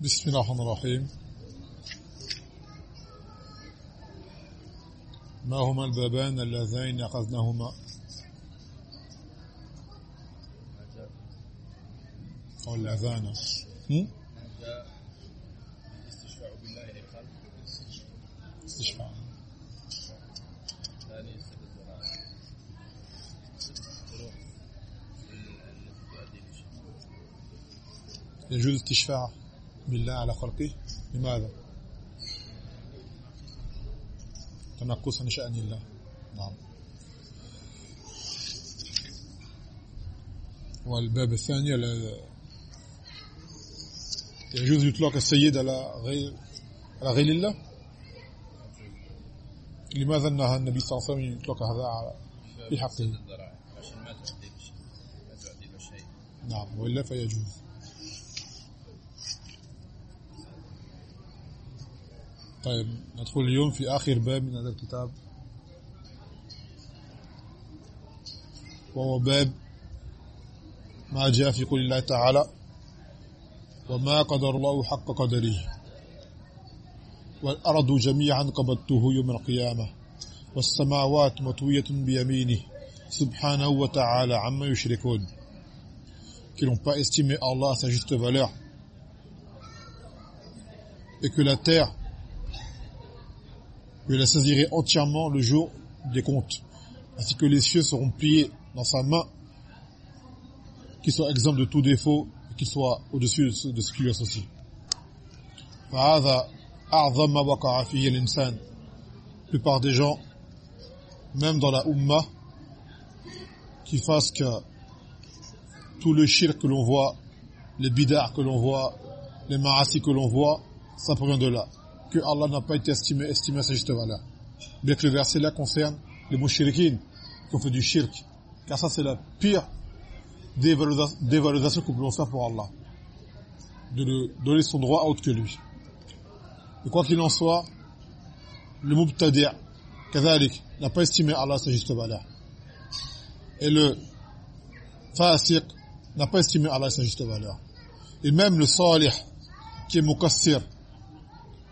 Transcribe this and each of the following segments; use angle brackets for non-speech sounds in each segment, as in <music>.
بسم الله الرحمن الرحيم. ما هما البابان اللذين أخذناهما؟ أو اللذان؟ الاستشفاع بالله للخلق استشفاء. ثاني يجوز استشفاع بالله على خلقه. لماذا؟ تنقصا لشأن الله. نعم. والباب الثاني ال- يجوز يطلق السيد على غير على غير الله؟ لماذا نهى النبي صلى الله عليه وسلم يطلق هذا على في حقه؟ عشان ما تؤدي لشيء ما لشيء نعم وإلا فيجوز. طيب ندخل اليوم في آخر باب من هذا الكتاب. وهو باب ما جاء في قول الله تعالى وما قدر الله حق قدره. والأرض جميعا قبضته يوم القيامة. والسماوات مطوية بيمينه. سبحانه وتعالى عما يشركون. Qui n'ont pas estimé Allah à sa juste valeur. Et que la terre Je la saisirai entièrement le jour des comptes, ainsi que les cieux seront pliés dans sa main, qu'il soit exempt de tout défaut, et qu'il soit au-dessus de ce qui lui associe. La plupart des gens, même dans la Ummah, qui fassent que tout le shir que l'on voit, les bidars que l'on voit, les maassis que l'on voit, ça provient de là. Que Allah n'a pas été estimé, estimé à sa juste valeur. Bien que le verset là concerne les mouchriquines qui ont fait du shirk. Car ça c'est la pire dévalorisa- dévalorisation que l'on faire pour Allah. De donner son droit à autre que lui. Et quoi qu'il en soit, le mubtadi' kazalik, n'a pas estimé Allah à sa juste valeur. Et le fasiq n'a pas estimé Allah à sa juste valeur. Et même le salih, qui est mukassir,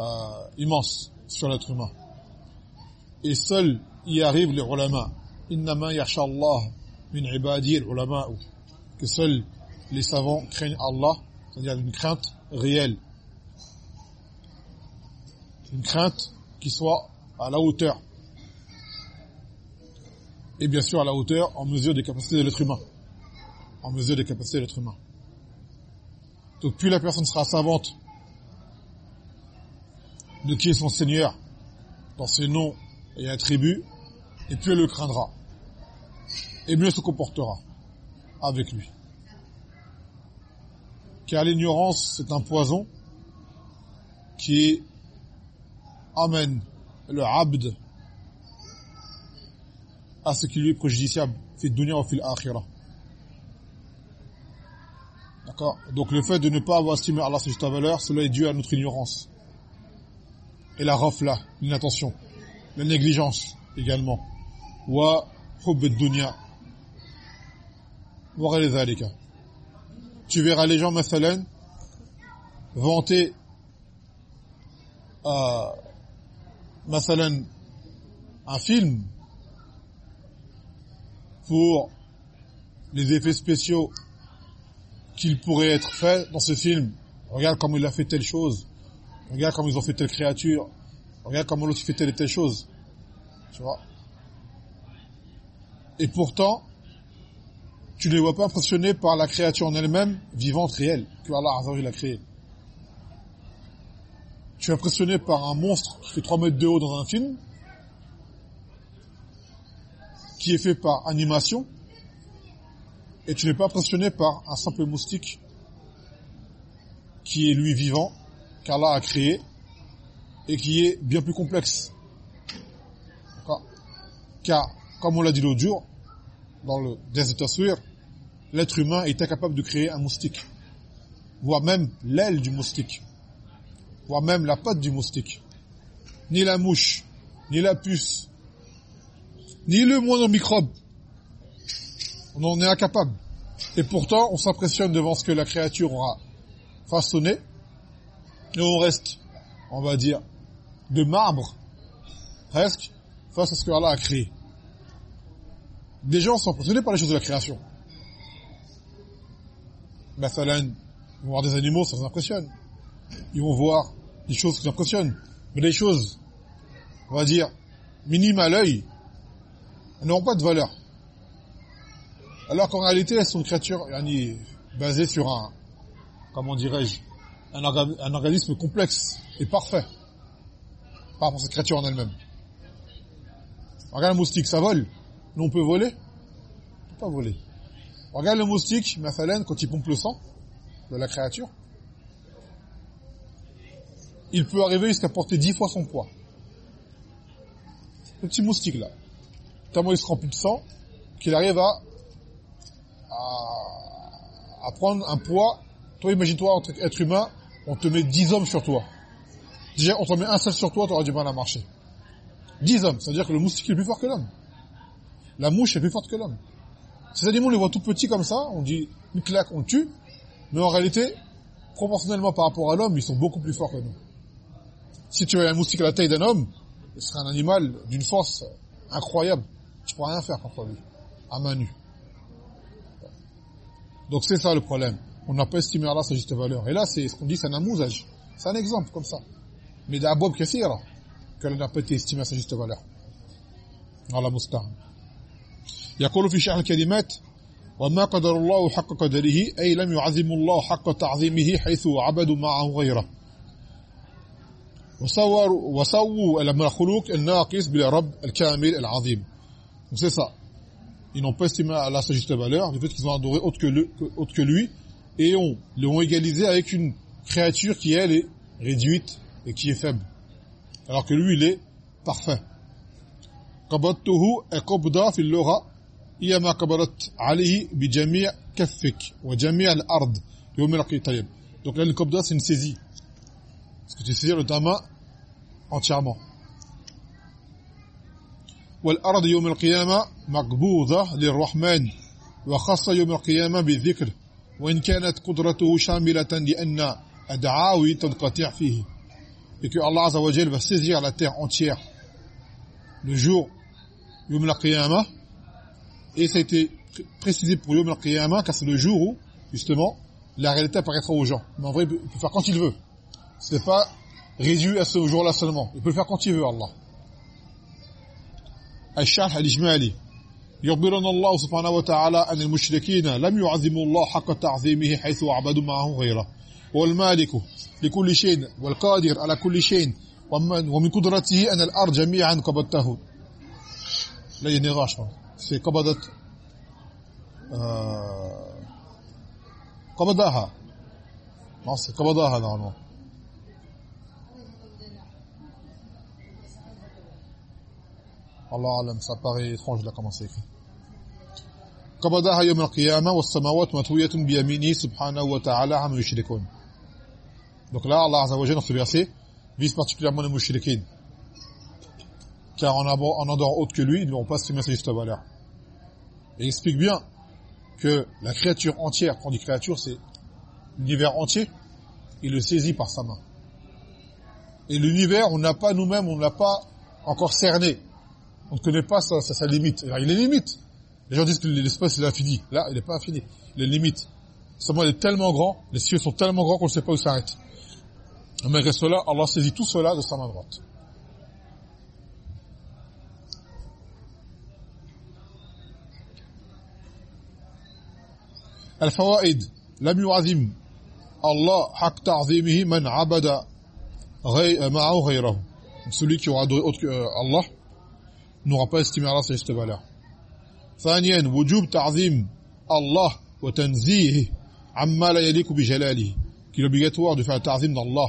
euh, immense sur l'être humain. Et seul y arrivent les ulama. Innama yakhsha Allah min al-ulama. Que seuls les savants craignent Allah, c'est-à-dire une crainte réelle. Une crainte qui soit à la hauteur. Et bien sûr à la hauteur en mesure des capacités de l'être humain en mesure des capacités de l'être humain. Donc plus la personne sera savante de qui est son Seigneur dans ses noms et attributs, et plus elle le craindra. Et mieux se comportera avec lui. Car l'ignorance, c'est un poison qui amène le abd à ce qui lui est préjudiciable, fi dunya ou fil akhirah. D'accord? Donc le fait de ne pas avoir estimé Allah sa juste valeur, cela est dû à notre ignorance. Et la rafla, l'inattention, la négligence également. Wa hubb dunya. Wa. Tu verras les gens, mathalan, vanter euh, mathalan, un film pour les effets spéciaux qu'il pourrait être fait dans ce film. Regarde comment il a fait telle chose. Regarde comment ils ont fait telle créature. Regarde comment l'autre fait telle et telle chose. Tu vois Et pourtant, tu ne les vois pas impressionnés par la créature en elle-même, vivante, réelle, que Allah a créée. Tu es impressionné par un monstre qui fait 3 mètres de haut dans un film, qui est fait par animation, et tu n'es pas impressionné par un simple moustique qui est lui vivant, qu'Allah a créé, et qui est bien plus complexe. Car, comme on l'a dit l'autre jour, dans le Taswir, l'être humain est incapable de créer un moustique, voire même l'aile du moustique, voire même la patte du moustique, ni la mouche, ni la puce, ni le moindre microbe. On en est incapable. Et pourtant, on s'impressionne devant ce que la créature aura façonné, et on reste, on va dire, de marbre, presque, face à ce que Allah a créé. Des gens sont impressionnés par les choses de la création. Mathalan, ils vont voir des animaux, ça les impressionne. Ils vont voir des choses qui les impressionnent. Mais les choses, on va dire, minimes à l'œil, elles n'auront pas de valeur. Alors qu'en réalité, elles sont une créature basée sur un, comment dirais-je, un organisme complexe et parfait par rapport à cette créature en elle-même. Regarde un moustique, ça vole. Nous, on peut voler On peut pas voler. Regarde le moustique, Mathalan, quand il pompe le sang de la créature, il peut arriver jusqu'à porter dix fois son poids. Le petit moustique, là. Tellement il se remplit de sang, qu'il arrive à, à, prendre un poids. Toi, imagine-toi, en tant qu'être humain, on te met dix hommes sur toi. Déjà, on te met un seul sur toi, tu auras du mal à marcher. Dix hommes, c'est-à-dire que le moustique est plus fort que l'homme. La mouche est plus forte que l'homme. Ces animaux, on les voit tout petits comme ça, on dit une claque, on tue, mais en réalité, proportionnellement par rapport à l'homme, ils sont beaucoup plus forts que nous. Si tu as un moustique à la taille d'un homme, ce serait un animal d'une force incroyable. Tu pourras rien faire contre lui, à main nue. Donc c'est ça le problème. On n'a pas estimé Allah sa juste valeur. Et là, c'est ce qu'on dit, c'est un amousage. C'est un exemple comme ça Mais d'abord kathira, qu'elle n'a pas été estimée à sa juste valeur. Allah musta'an. يقول في شرح الكلمات وما قدر الله حق قدره أي لم يعظم الله حق تعظيمه حيث عبدوا معه غيره وصوروا وسووا المخلوق الناقص بالرب الكامل العظيم donc c'est ça ils n'ont pas estimé à la sa juste valeur du fait qu'ils ont adoré autre que, le, autre que lui et ont l'ont égalisé avec une créature qui elle est réduite et qui est faible. Alors que lui il est parfait. قبضته قبضة في اللغة هي ما قبضت عليه بجميع كفك وجميع الأرض يوم القيامة donc là une qabda c'est une saisie. Parce que tu saisis le ta main entièrement. والأرض يوم القيامة مقبوضة للرحمن وخص يوم القيامة بالذكر وإن كانت قدرته شاملة لأن أدعاوي تنقطع فيه et que Allah Azza wa va saisir la terre entière le jour Yom al et ça a été précisé pour Yom al car c'est le jour où justement la réalité apparaîtra aux gens mais en vrai il peut faire quand il veut c'est pas réduit à ce jour-là seulement il peut le faire quand il veut Allah الشرح الإجمالي يخبرنا الله سبحانه وتعالى أن المشركين لم يعظموا الله حق تعظيمه حيث عبدوا معه غيره والمالك لكل شيء والقادر على كل شيء ومن قدرته أن الأرض جميعا قبضته. لا ينغاش في قبضت قبضها. non c'est قبضها normalement Allah alam ça paraît étrange là comment c'est قبضها يوم القيامة والسماوات مطوية بيمينه سبحانه وتعالى عما يشركون. Donc là, Allah dans ce verset, vise particulièrement les mouchriquines. Car en, en endroit autre que lui, ils n'ont pas estimé sa juste valeur. Et il explique bien que la créature entière, quand on dit créature, c'est l'univers entier, il le saisit par sa main. Et l'univers, on n'a pas nous-mêmes, on n'a pas encore cerné. On ne connaît pas sa, sa, limite. Alors, il est limite. Les gens disent que l'espace est infini. Là, il n'est pas infini. Il est limite. Seulement, il est tellement grand, les cieux sont tellement grands qu'on ne sait pas où s'arrête. Malgré cela, Allah saisit tout cela de sa main droite. الفوائد لم يعظم الله حق تعظيمه من عبد معه غيره celui qui aura adoré autre que Allah n'aura pas estimé Allah sa juste valeur ثانيا وجوب تعظيم الله وتنزيهه عما لا يليق بجلاله qu'il est obligatoire de faire ta'zim d'Allah,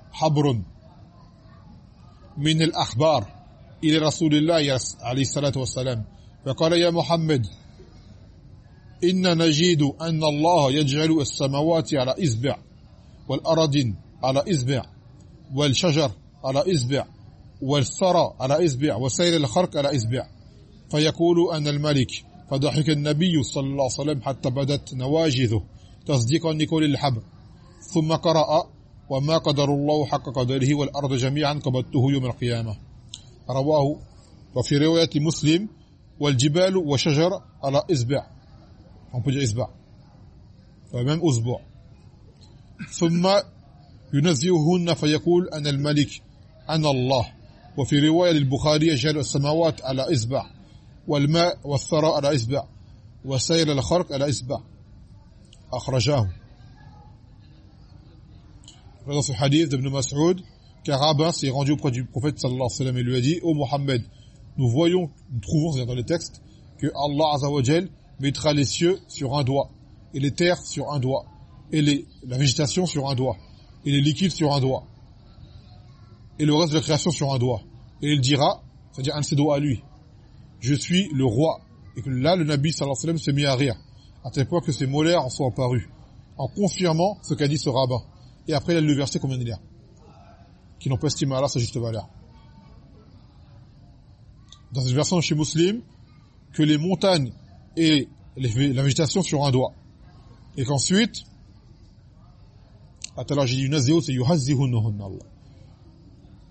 حبر من الأخبار إلى رسول الله عليه الصلاة والسلام. فقال يا محمد إن نجد أن الله يجعل السماوات على إزبع والأرض على إزبع والشجر على إزبع والثرى على إزبع وسير الخرق على إزبع فيقول أن الملك. فضحك النبي صلى الله عليه وسلم حتى بدت نواجذه تصديقا لكل الحبر. ثم قرأ وما قدر الله حق قدره والأرض جميعا قبضته يوم القيامة رواه وفي رواية مسلم والجبال وشجر على إزبع on peut إزبع ومن أسبوع ثم ينزههن فيقول أنا الملك أنا الله. وفي رواية للبخاري يجعل السماوات على إزبع والماء والثرى على إزبع وسيل الخرق على إزبع أخرجاه. Dans ce hadith d'Ibn Mas'ud qu'un rabbin s'est rendu auprès du prophète sallallahu alayhi wa sallam et lui a dit « Ô Mohammed, nous voyons, nous trouvons, dans le texte, que Allah azza wa mettra les cieux sur un doigt, et les terres sur un doigt, et les, la végétation sur un doigt, et les liquides sur un doigt, et le reste de la création sur un doigt. Et il dira, c'est-à-dire un de ses doigts à lui, je suis le roi. Et que là, le Nabi sallallahu alayhi wa sallam s'est mis à rire, à tel point que ses molaires en sont apparus, en confirmant ce qu'a dit ce rabbin. Et après, le verset combien il y a Qui n'ont pas estimé Allah sa juste valeur. Dans cette version chez Muslim, que les montagnes et la végétation sur un doigt. Et qu'ensuite, l'heure j'ai dit nazio, c'est yuhazzihunahunna Allah.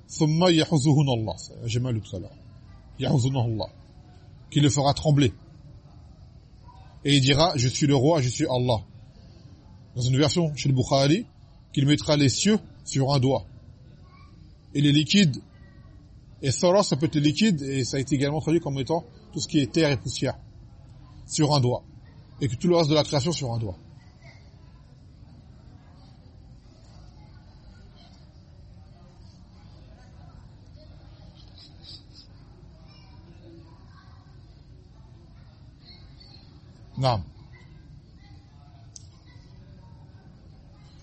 Thumma yahuzuhunna Allah. J'ai mal tout à l'heure. Yahuzunna Allah. Qui le fera trembler. Et il dira, je suis le roi, je suis Allah. Dans une version chez le Bukhari, qu'il mettra les cieux sur un doigt. Et les liquides, et Thora, ça peut être les et ça a été également traduit comme étant tout ce qui est terre et poussière, sur un doigt. Et que tout le reste de la création sur un doigt. Non.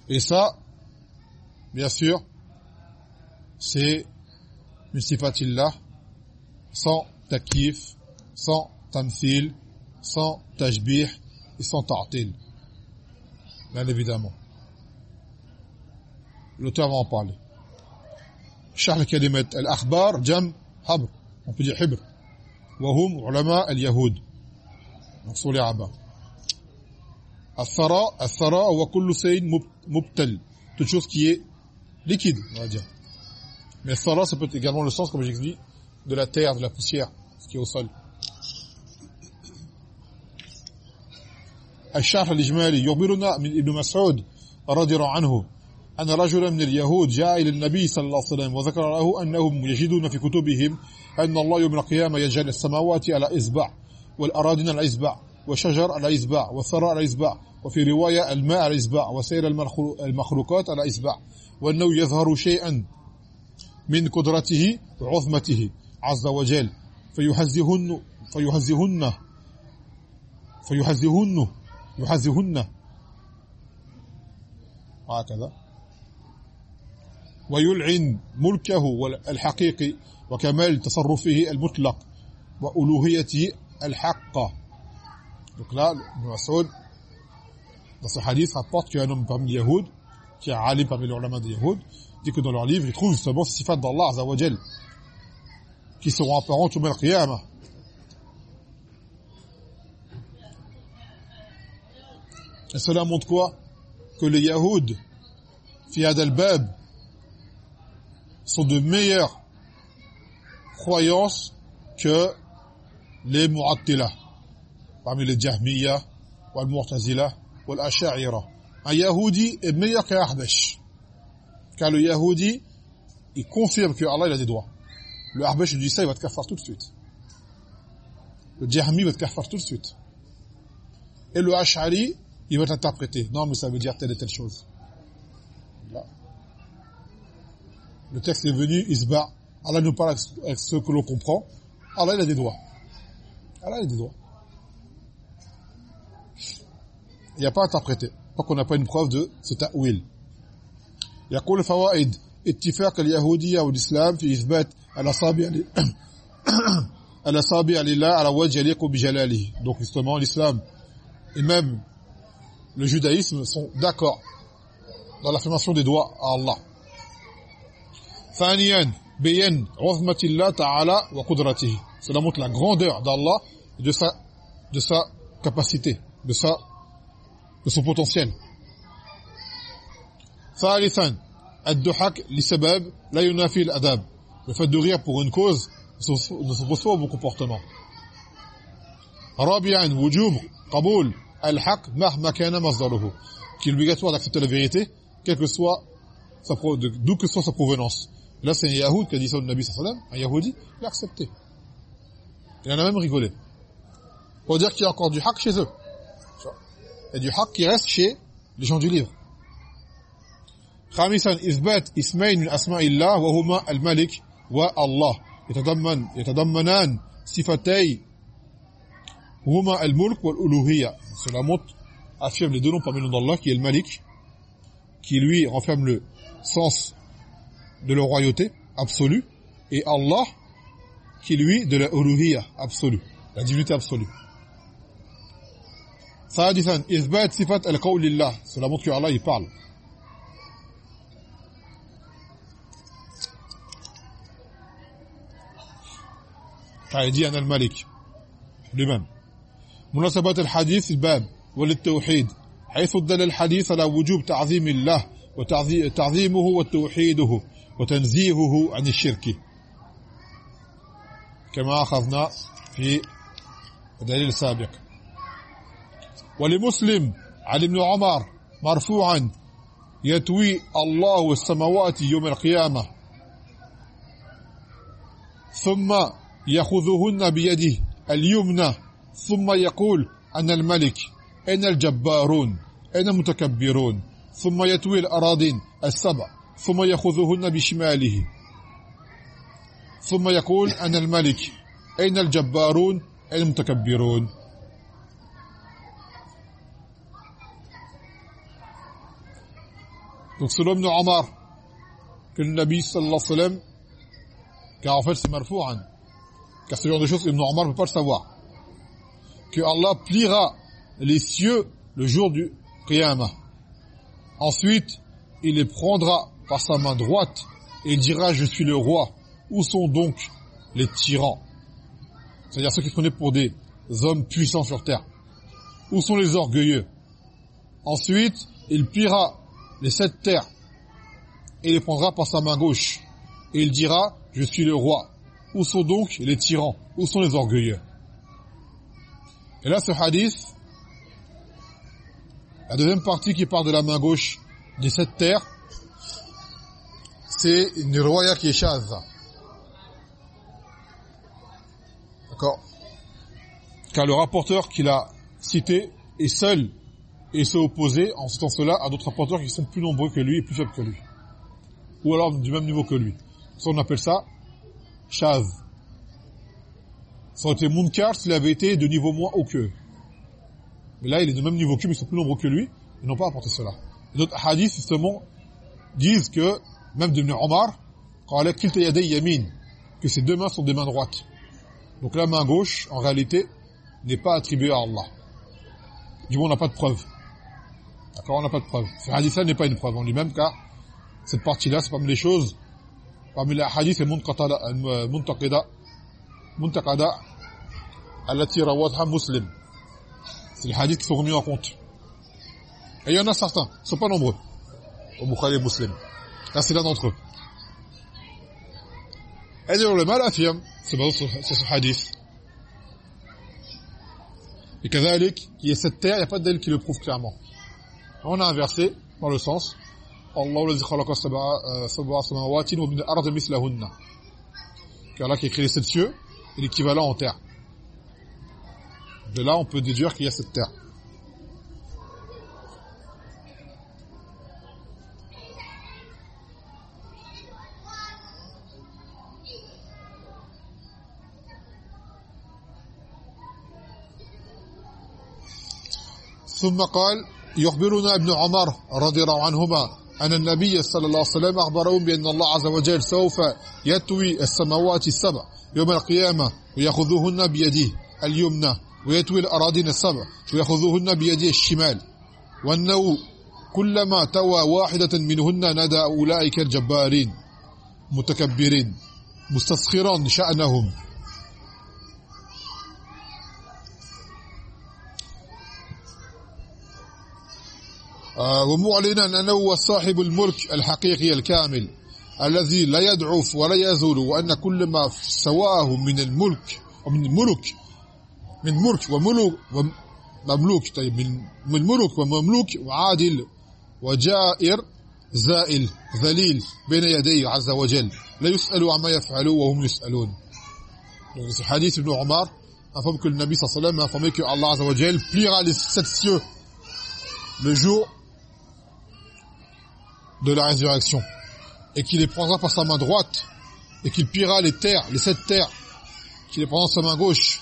Et ça, bien sûr, c'est là sans takif, sans tamthil, sans tajbih et sans ta'til. Bien évidemment. L'auteur va en parler. شرح كلمة الأخبار جم حبر on peut dire حبر وهم علماء اليهود donc sont les rabbins الثراء الثراء هو كل شيء mubtal toute chose qui est liquide. On va dire. Mais thara ça peut être également le sens comme j'ai dit de la terre de la poussière ce qui est au sol. الشرح الإجمالي. يخبرنا من ابن مسعود رضي الله عنه أن رجلا من اليهود جاء إلى النبي صلى الله عليه وسلم وذكر له أنهم يجدون في كتبهم أن الله يوم القيامة يجعل السماوات على إصبع والأراضين على إصبع وشجر على إصبع والثرى على إصبع. وفي رواية الماء على إصبع وسير المخلوقات على إصبع وأنه يظهر شيئا من قدرته وعظمته عز وجل فيهزهن فيهزهن فيهزهن يهزهن هكذا ويلعن ملكه الحقيقي وكمال تصرفه المطلق وألوهيته الحقة. Donc là, Mas'ud, dans ce hadith, rapporte qu'il y a un homme parmi les Yahoud, qui a alim parmi les ulama des Yahoud, dit que dans leur livre, ils trouvent justement ces sifat d'Allah Azzawajal, qui seront apparents tout le qiyamah. Et cela montre quoi? Que les Yahoud, fiad al-Bab, sont de meilleures croyances que les Mu'attila parmi les Jahmiya, ou al-Mu'tazila, Un Yahudi est meilleur qu'un Ahbash. car le Yahudi, il confirme que Allah il a des doigts. Le Arbesh il dit ça, il va te kafar tout de suite. Le Jahmi va te kafar tout de suite. Et le Ash'ari, il va t'interpréter. Non, mais ça veut dire telle et telle chose. Le texte est venu, il se bat. Allah nous parle avec ce que l'on comprend. Allah, il a des doigts. Allah, il a des doigts. Il n'y a pas à interpréter. Tant qu'on n'a pas une preuve de ce ta'wil. يقول فوائد اتفاق اليهودية والإسلام في إثبات الأصابع الأصابع لله على وجه يليق بجلاله donc justement l'islam et même le judaïsme sont d'accord dans l'affirmation des doigts à Allah ثانيا بين عظمة الله تعالى وقدرته cela montre la grandeur d'Allah et de sa de sa capacité de sa de son potentiel ثالثا الضحك لسبب لا ينافي الاداب le fait de rire pour une cause ne s'oppose pas au bon comportement رابعا وجوب قبول الحق مهما كان مصدره qui est obligatoire d'accepter la vérité quelle que soit sa d'où que soit sa provenance là c'est un yahoud qui a dit ça au Nabi sallallahu alayhi wa sallam un yahoudi il a accepté il en a même rigolé pour dire qu'il y a encore du haq chez eux et du haq qui reste chez les gens du livre خامسا اثبات اسمين من اسماء الله وهما الملك والله يتضمن يتضمنان صفتي هما الملك والالوهيه cela montre affirme les deux noms parmi les noms d'Allah qui est le Malik qui lui renferme le sens de la royauté absolue et Allah qui lui de la uluhiyya absolue la divinité absolue ثالثا إثبات صفة القول لله. Cela montre que Allah أنا الملك لمن مناسبات الحديث الباب وللتوحيد حيث دل الحديث على وجوب تعظيم الله وتعظيمه وتوحيده وتنزيهه عن الشرك. كما أخذنا في الدليل السابق. ولمسلم علي بن عمر مرفوعا يتوي الله السماوات يوم القيامة. ثم يأخذهن بيده اليمنى. ثم يقول أنا الملك أنا الجبارون؟ أنا المتكبرون؟ ثم يتوي الأراضين السبع. ثم يأخذهن بشماله. ثم يقول أنا الملك أين الجبارون؟ أين المتكبرون؟ Donc selon Ibn Omar, que le Nabi sallallahu alayhi wa sallam, car en fait c'est marfou'an, car ce genre de choses Ibn Omar ne peut pas le savoir. Que Allah pliera les cieux le jour du Qiyamah. Ensuite il les prendra par sa main droite et dira je suis le roi. Où sont donc les tyrans? C'est-à-dire ceux qui prenaient pour des hommes puissants sur terre. Où sont les orgueilleux? Ensuite il pliera les sept terres. Et les prendra par sa main gauche. Et il dira je suis le roi. Où sont donc les tyrans? Où sont les orgueilleux? Et là, ce hadith, la deuxième partie qui part de la main gauche de cette terre, c'est une roya qui. D'accord? Car le rapporteur qu'il a cité est seul et s'est opposé en citant cela à d'autres rapporteurs qui sont plus nombreux que lui et plus faibles que lui. Ou alors du même niveau que lui. Ça, on appelle ça Chaz. Ça aurait été Munkar s'il avait été de niveau moins haut qu'eux. Mais là, il est de même niveau qu'eux, mais ils sont plus nombreux que lui. Ils n'ont pas apporté cela. D'autres hadiths, justement, disent que, même de Omar, quand elle a yamin, que ses deux mains sont des mains droites. Donc la main gauche, en réalité, n'est pas attribuée à Allah. Du moins, on n'a pas de preuve. D'accord On n'a pas de preuve. Ce hadith-là n'est pas une preuve en lui-même, car cette partie-là, c'est parmi les choses, parmi les hadiths, c'est euh, Muntaqida, Muntaqada, Allati Rawadha Muslim. C'est les hadiths qui sont remis en compte. Et il y en a certains, ils ne sont pas nombreux, au Bukhari et Muslim. Là, c'est l'un d'entre eux. Et le mal affirme, c'est ce hadith. Et qu'à qui est cette terre, il n'y a pas d'elle qui le prouve clairement on a inversé dans le sens Allah الذي خلق سبع سبع سماوات ومن الأرض مثلهن car là qui a créé les sept cieux est l'équivalent en terre de là on peut déduire qu'il y a cette terre ثم قال يخبرنا ابن عمر رضي الله عنهما أن النبي صلى الله عليه وسلم أخبرهم بأن الله عز وجل سوف يتوي السماوات السبع يوم القيامة ويأخذوهن بيده اليمنى ويتوي الأراضين السبع ويأخذوهن بيده الشمال وأنه كلما توى واحدة منهن ندى أولئك الجبارين متكبرين مستسخرا شأنهم ومعلنا أنه هو صاحب الملك الحقيقي الكامل الذي لا يضعف ولا يزول وأن كل ما سواه من الملك ومن الملك من ملك وملوك ومملوك طيب من من ملك ومملوك وعادل وجائر زائل ذليل بين يديه عز وجل. لا يسأل عما يفعل وهم يسألون. Donc ce hadith Ibn Omar informe que le Nabi sallallahu alayhi wa sallam a informé que Allah les sept cieux. Le jour de la résurrection et qu'il les prendra par sa main droite et qu'il pliera les terres, les sept terres, qu'il les prendra par sa main gauche.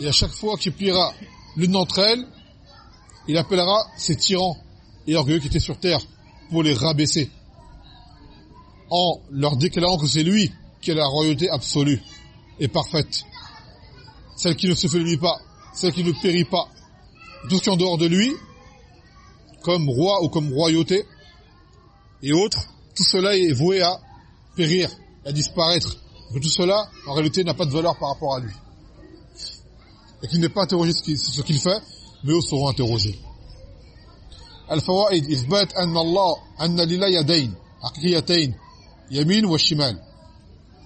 Et à chaque fois qu'il pliera l'une d'entre elles, il appellera ses tyrans et orgueilleux qui étaient sur terre pour les rabaisser en leur déclarant que c'est lui qui a la royauté absolue et parfaite. Celle qui ne se fait pas celle qui ne périt pas tout ce qui est en dehors de lui comme roi ou comme royauté et autres, tout cela est voué à périr, à disparaître. tout cela, en réalité, n'a pas de valeur par rapport à lui. Et qu'il n'est pas interrogé ce qu'il fait, mais eux seront interrogés. الفوائد إثبات أن الله أن لله يدين حقيقيتين يمين وشمال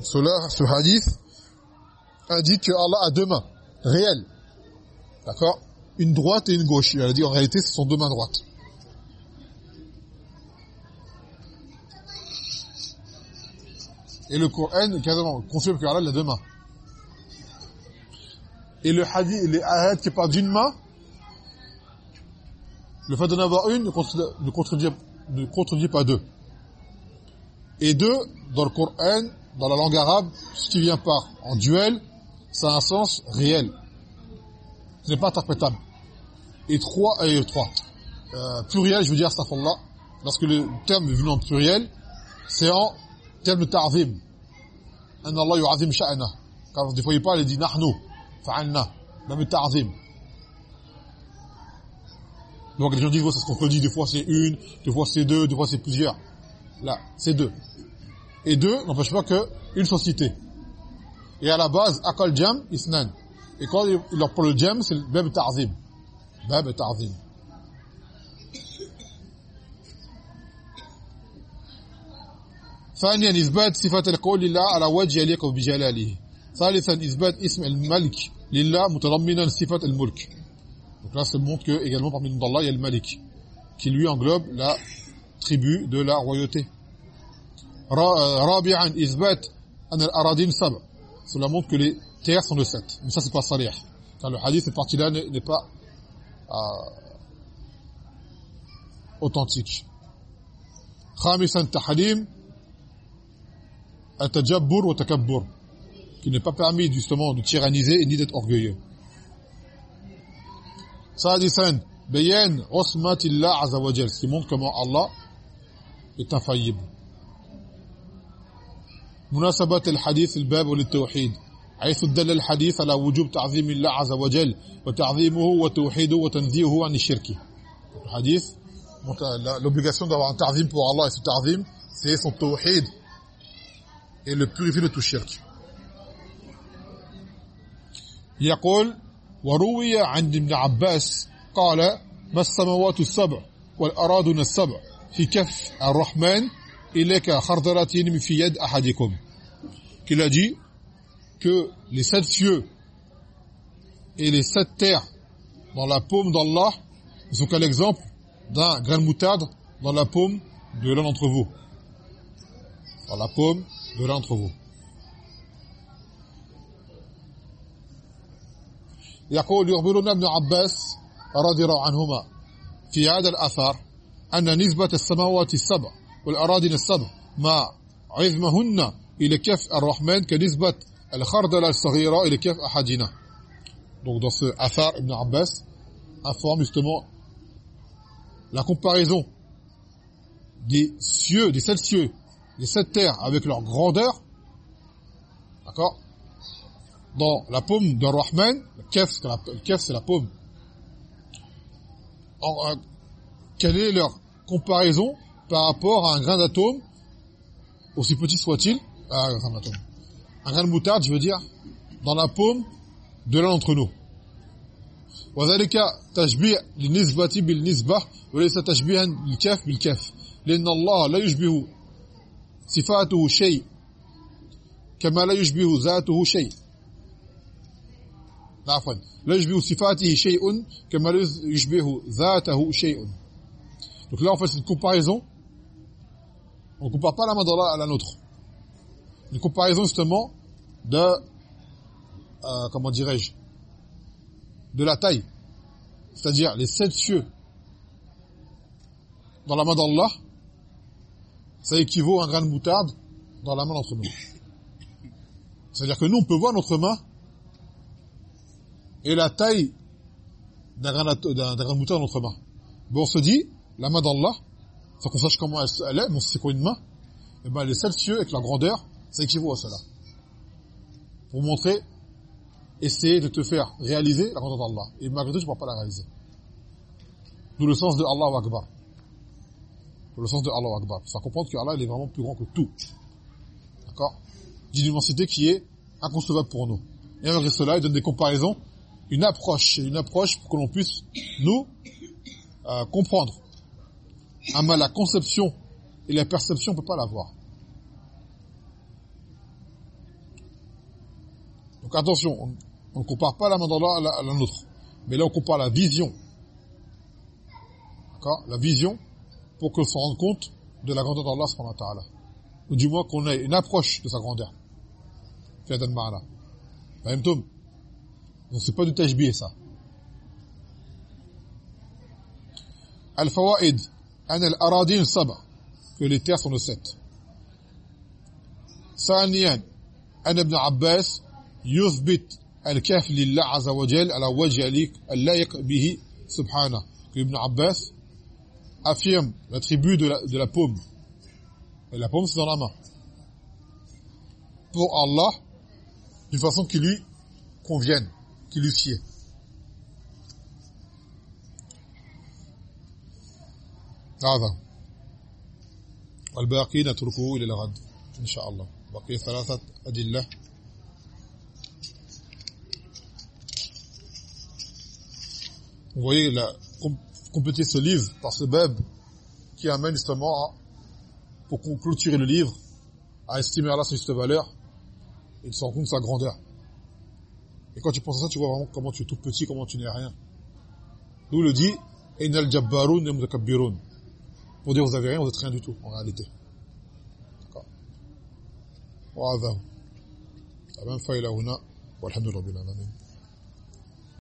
cela ce hadith indique que Allah a deux mains réelles d'accord une droite et une gauche il a dit en réalité ce sont deux mains droites Et le Coran, quasiment, confirme que Allah a deux mains. Et le hadith, les ayats qui parlent d'une main, le fait d'en avoir une ne contredit, ne pas deux. Et deux, dans le Coran, dans la langue arabe, ce qui vient par en duel, ça a un sens réel. Ce n'est pas interprétable. Et trois, et trois. Euh, pluriel, je veux dire, astaghfirullah, lorsque le terme est venu en pluriel, c'est en terme de ta'zim. An Allah yu'azim sha'na. Quand des fois il parle, il dit nahnu, fa'alna, même ta'zim. Donc les gens disent, c'est ce qu'on dit, des fois c'est une, des fois c'est deux, des fois c'est plusieurs. Là, c'est deux. Et deux n'empêche pas que une soit citée. Et à la base, akal jam, isnan. Et quand il leur parle le jam, c'est le bab ta'zim. Bab ta'zim. ثانيا إثبات صفة القول لله على وجه يليق بجلاله ثالثا إثبات اسم الملك لله متضمنا صفة الملك donc là ça montre que également parmi les noms d'Allah il y a le Malik qui lui englobe la tribu de la royauté رابعا إثبات أن الأراضين سبع cela montre que les terres sont de sept mais ça c'est pas salih car le hadith cette partie là n'est pas euh, authentique خامسا تحريم Atajabbur wa takabbur qui n'est pas permis justement de tyranniser ni d'être orgueilleux sadisan bayan usmatillah azza wa jalla qui montre comment Allah est infaillible مناسبة الحديث الباب للتوحيد حيث دل الحديث على وجوب تعظيم الله عز وجل وتعظيمه وتوحيده وتنزيهه عن الشرك الحديث l'obligation d'avoir un ta'zim pour Allah et ce ta'zim c'est son tawhid et le purifier de tout shirk. يقول وروي عن ابن عباس قال ما السماوات السبع والأراضون السبع في كف الرحمن إليك خردرتين في يد أحدكم qu'il a dit que les sept cieux et les sept terres dans la paume d'Allah sont qu'à l'exemple d'un grain de moutarde dans la paume de l'un d'entre vous. Dans la paume de l'un d'entre vous. يقول يخبرنا ابن عباس رضي الله عنهما في هذا الأثر أن نسبة السماوات السبع والأراضين السبع مع عظمهن إلى كف الرحمن كنسبة الخردل الصغيرة إلى كف أحدنا donc dans ce Athar Ibn Abbas informe justement la comparaison des cieux, des sept cieux, des sept terres avec leur grandeur, d'accord Dans la paume d'un Rahman, le kef, c'est la, paume. Euh, quelle est leur comparaison par rapport à un grain d'atome, aussi petit soit-il, ah, un grain d'atome, un grain de moutarde, je veux dire, dans la paume de l'un d'entre nous. وذلك تشبيه للنسبة بالنسبة وليس تشبيها بالكف بالكف لأن الله لا يشبه صفاته شيء كما لا يشبه ذاته شيء عفوا لا يشبه صفاته شيء كما لا يشبه ذاته شيء donc là en fait c'est une comparaison on ne compare pas la main d'Allah à la nôtre une comparaison justement de euh, comment dirais-je de la taille. C'est-à-dire les sept cieux dans la main d'Allah, ça équivaut à un grain de moutarde dans la main d'entre nous. <laughs> C'est-à-dire que nous, on peut voir notre main et la taille d'un grain, de moutarde dans notre main. Bon, on se dit, la main d'Allah, faut qu'on sache comment elle, est, bon, c'est quoi une main Et eh ben les sept cieux avec la grandeur, ça équivaut à cela. Pour montrer essayer de te faire réaliser la grandeur d'Allah. Et malgré tout, tu ne pourras pas la réaliser. D'où le sens de Allah Akbar. Le sens de Allah Akbar. Ça comprendre que Allah il est vraiment plus grand que tout. D'accord? D'une immensité qui est inconcevable pour nous. Et malgré cela, il donne des comparaisons, une approche, une approche pour que l'on puisse nous euh, comprendre. Ama la conception et la perception, on ne peut pas l'avoir. Donc attention, on ne compare pas la main d'Allah à la, nôtre. Mais là, on compare la vision. D'accord? La vision pour qu'on se rende compte de la grandeur d'Allah subhanahu wa ta'ala. Ou du moins qu'on ait une approche de sa grandeur. Fiadan ma'ala. Donc c'est pas du tajbih ça. Al-fawaid. An al-aradin saba. Que les terres sont de sept. ثانيا أن ابن عباس يثبت الكاف لله عز وجل على وجه اللائق به subhana Ibn Abbas affirme l'attribut de la, de la paume et la paume c'est dans la main pour Allah d'une façon qui lui convienne qui lui sied هذا والباقي نتركه إلى الغد إن شاء الله بقي ثلاثة أدلة Vous voyez, la, compléter ce livre par ce bab qui amène justement à, pour clôturer le livre, à estimer Allah sa juste valeur et de se rendre compte de sa grandeur. Et quand tu penses à ça, tu vois vraiment comment tu es tout petit, comment tu n'es rien. D'où le dit, Innal jabbarun mutakabbirun. Pour dire vous avez rien, vous êtes rien du tout, en réalité. D'accord. وهذا. أمام فإلى هنا والحمد لله رب العالمين